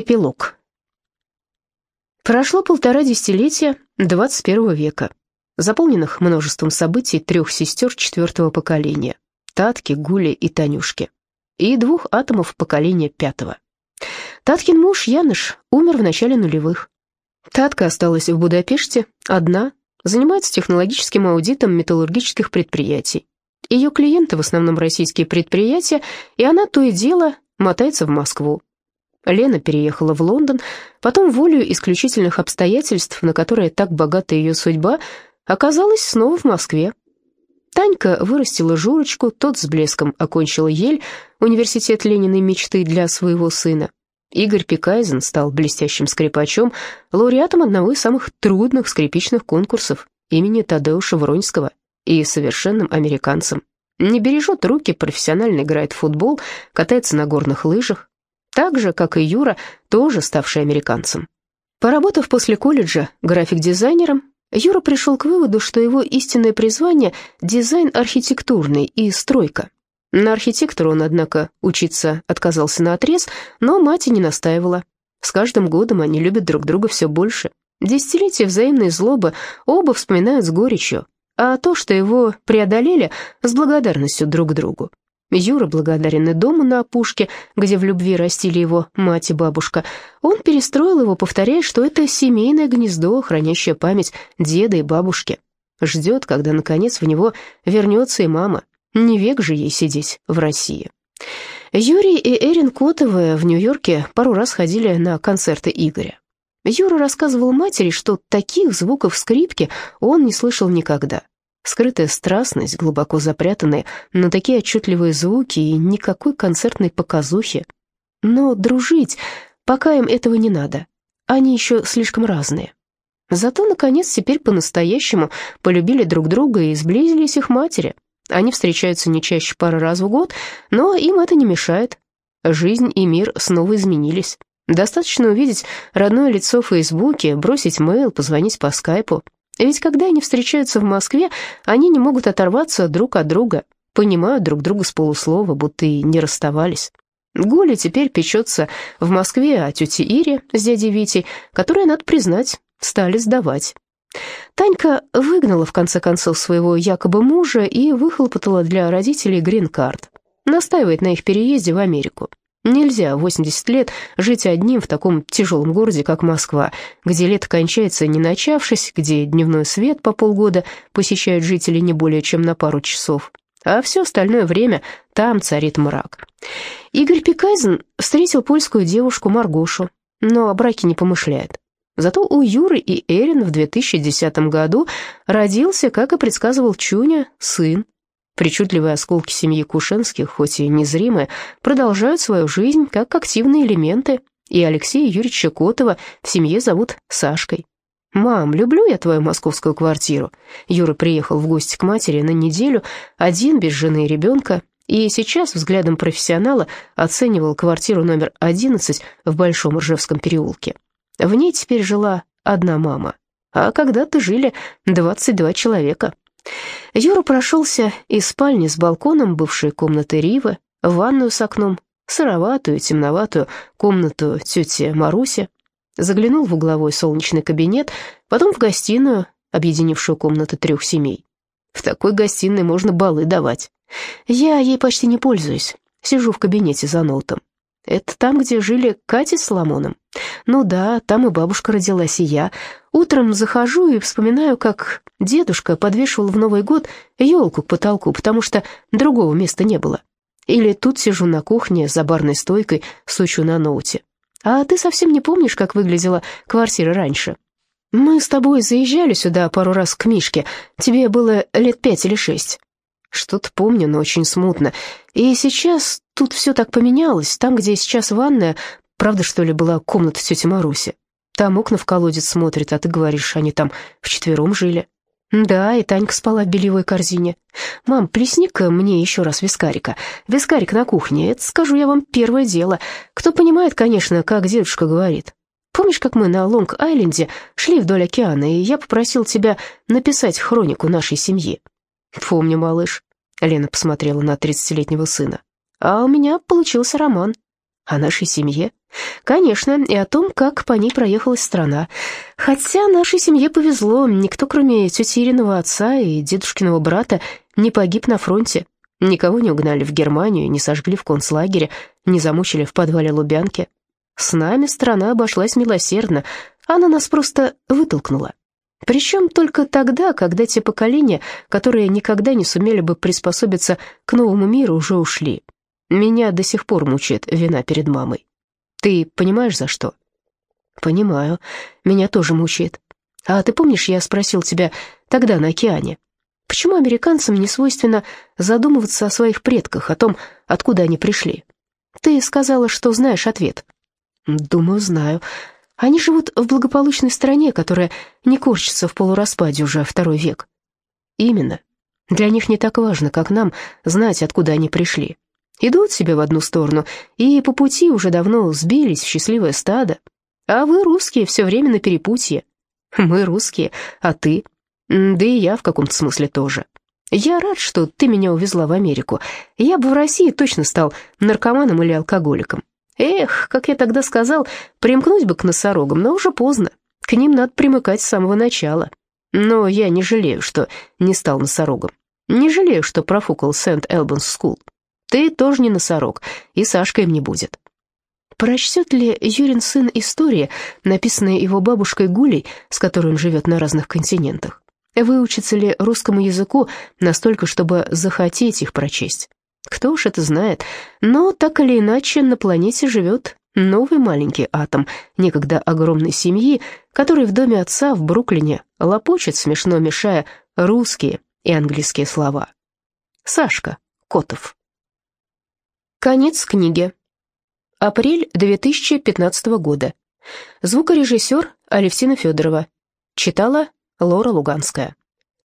Эпилог. Прошло полтора десятилетия 21 века, заполненных множеством событий трех сестер четвертого поколения – Татки, Гули и Танюшки, и двух атомов поколения пятого. Таткин муж Яныш умер в начале нулевых. Татка осталась в Будапеште, одна, занимается технологическим аудитом металлургических предприятий. Ее клиенты в основном российские предприятия, и она то и дело мотается в Москву. Лена переехала в Лондон, потом волею исключительных обстоятельств, на которые так богата ее судьба, оказалась снова в Москве. Танька вырастила Журочку, тот с блеском окончил Ель, университет Лениной мечты для своего сына. Игорь Пикайзен стал блестящим скрипачом, лауреатом одного из самых трудных скрипичных конкурсов имени Тадеуша Вронского и совершенным американцем. Не бережет руки, профессионально играет в футбол, катается на горных лыжах. Так же, как и Юра, тоже ставший американцем. Поработав после колледжа график-дизайнером, Юра пришел к выводу, что его истинное призвание – дизайн архитектурный и стройка. На архитектуру он, однако, учиться отказался на отрез, но мать и не настаивала. С каждым годом они любят друг друга все больше. Десятилетия взаимной злобы оба вспоминают с горечью, а то, что его преодолели, с благодарностью друг другу. Юра благодарен и дому на опушке, где в любви растили его мать и бабушка. Он перестроил его, повторяя, что это семейное гнездо, хранящее память деда и бабушки. Ждет, когда, наконец, в него вернется и мама. Не век же ей сидеть в России. Юрий и Эрин Котовы в Нью-Йорке пару раз ходили на концерты Игоря. Юра рассказывал матери, что таких звуков скрипки он не слышал никогда. Скрытая страстность, глубоко запрятанные, но такие отчетливые звуки и никакой концертной показухи. Но дружить, пока им этого не надо. Они еще слишком разные. Зато, наконец, теперь по-настоящему полюбили друг друга и сблизились их матери. Они встречаются не чаще пары раз в год, но им это не мешает. Жизнь и мир снова изменились. Достаточно увидеть родное лицо в Фейсбуке, бросить мейл, позвонить по скайпу. Ведь когда они встречаются в Москве, они не могут оторваться друг от друга, понимают друг друга с полуслова, будто и не расставались. Гуля теперь печется в Москве о тете Ире с дядей Витей, которые, надо признать, стали сдавать. Танька выгнала, в конце концов, своего якобы мужа и выхлопотала для родителей грин-карт. Настаивает на их переезде в Америку. Нельзя 80 лет жить одним в таком тяжелом городе, как Москва, где лето кончается не начавшись, где дневной свет по полгода посещают жители не более чем на пару часов, а все остальное время там царит мрак. Игорь Пикайзен встретил польскую девушку Маргошу, но о браке не помышляет. Зато у Юры и Эрин в 2010 году родился, как и предсказывал Чуня, сын. Причудливые осколки семьи Кушенских, хоть и незримые, продолжают свою жизнь как активные элементы, и Алексея Юрьевича Котова в семье зовут Сашкой. «Мам, люблю я твою московскую квартиру». Юра приехал в гости к матери на неделю, один, без жены и ребенка, и сейчас взглядом профессионала оценивал квартиру номер 11 в Большом Ржевском переулке. В ней теперь жила одна мама, а когда-то жили 22 человека. Юра прошелся из спальни с балконом бывшей комнаты Ривы, в ванную с окном, сыроватую, темноватую комнату тети Маруси, заглянул в угловой солнечный кабинет, потом в гостиную, объединившую комнаты трех семей. В такой гостиной можно балы давать. Я ей почти не пользуюсь, сижу в кабинете за ноутом. Это там, где жили Катя с Соломоном? Ну да, там и бабушка родилась, и я. Утром захожу и вспоминаю, как дедушка подвешивал в Новый год елку к потолку, потому что другого места не было. Или тут сижу на кухне за барной стойкой, сучу на ноуте. А ты совсем не помнишь, как выглядела квартира раньше? Мы с тобой заезжали сюда пару раз к Мишке. Тебе было лет пять или шесть. Что-то помню, но очень смутно. И сейчас тут все так поменялось. Там, где сейчас ванная, правда, что ли, была комната тети Маруси. Там окна в колодец смотрят, а ты говоришь, они там вчетвером жили. Да, и Танька спала в бельевой корзине. Мам, плесни-ка мне еще раз вискарика. Вискарик на кухне, это, скажу я вам, первое дело. Кто понимает, конечно, как дедушка говорит. Помнишь, как мы на Лонг-Айленде шли вдоль океана, и я попросил тебя написать хронику нашей семьи? «Помню, малыш», — Лена посмотрела на тридцатилетнего сына. «А у меня получился роман о нашей семье». Конечно, и о том, как по ней проехалась страна. Хотя нашей семье повезло, никто, кроме тети Ириного отца и дедушкиного брата, не погиб на фронте. Никого не угнали в Германию, не сожгли в концлагере, не замучили в подвале Лубянки. С нами страна обошлась милосердно, она нас просто вытолкнула. Причем только тогда, когда те поколения, которые никогда не сумели бы приспособиться к новому миру, уже ушли. Меня до сих пор мучает вина перед мамой. Ты понимаешь, за что? Понимаю. Меня тоже мучает. А ты помнишь, я спросил тебя тогда на океане, почему американцам не свойственно задумываться о своих предках, о том, откуда они пришли? Ты сказала, что знаешь ответ. Думаю, знаю. Они живут в благополучной стране, которая не корчится в полураспаде уже второй век. Именно. Для них не так важно, как нам, знать, откуда они пришли. Идут себе в одну сторону, и по пути уже давно сбились в счастливое стадо. А вы, русские, все время на перепутье. Мы русские, а ты? Да и я в каком-то смысле тоже. Я рад, что ты меня увезла в Америку. Я бы в России точно стал наркоманом или алкоголиком. Эх, как я тогда сказал, примкнуть бы к носорогам, но уже поздно. К ним надо примыкать с самого начала. Но я не жалею, что не стал носорогом. Не жалею, что профукал Сент-Элбанс Скул. Ты тоже не носорог, и Сашка им не будет. Прочтет ли Юрин сын истории, написанные его бабушкой Гулей, с которой он живет на разных континентах? Выучится ли русскому языку настолько, чтобы захотеть их прочесть? Кто уж это знает, но так или иначе на планете живет новый маленький атом некогда огромной семьи, который в доме отца в Бруклине лопочет, смешно мешая русские и английские слова. Сашка Котов. Конец книги. Апрель 2015 года. Звукорежиссер Алевтина Федорова. Читала Лора Луганская.